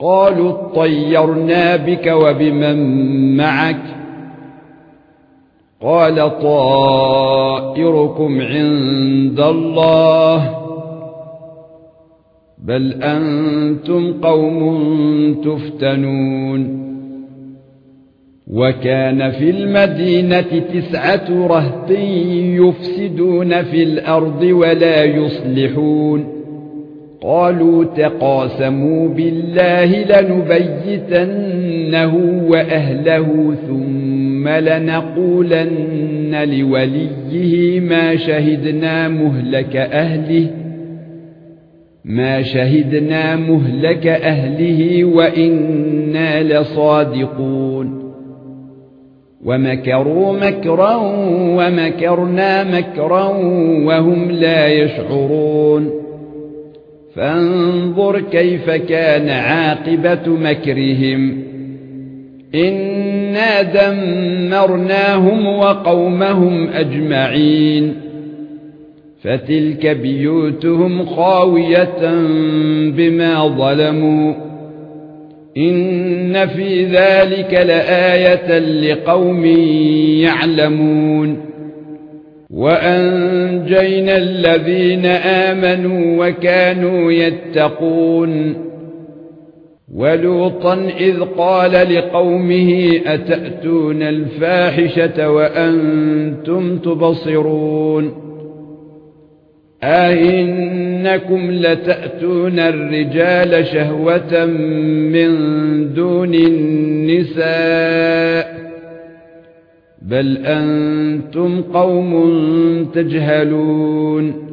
قالوا اطيرنا بك وبمن معك. قال طائركم عند الله. بل أنتم قوم تفتنون. وكان في المدينة تسعة رهط يفسدون في الأرض ولا يصلحون. قالوا تقاسموا بالله لنبيتنه وأهله ثم لنقولن لوليه ما شهدنا مهلك أهله ما شهدنا مهلك أهله وإنا لصادقون. ومكروا مكرا ومكرنا مكرا وهم لا يشعرون. فانظر كيف كان عاقبة مكرهم. إنا دمرناهم وقومهم أجمعين. فتلك بيوتهم خاوية بما ظلموا. إن في ذلك لآية لقوم يعلمون. وأنجينا الذين آمنوا وكانوا يتقون ولوطا إذ قال لقومه أتأتون الفاحشة وأنتم تبصرون أئنكم لتأتون الرجال شهوة من دون النساء بل أنتم قوم تجهلون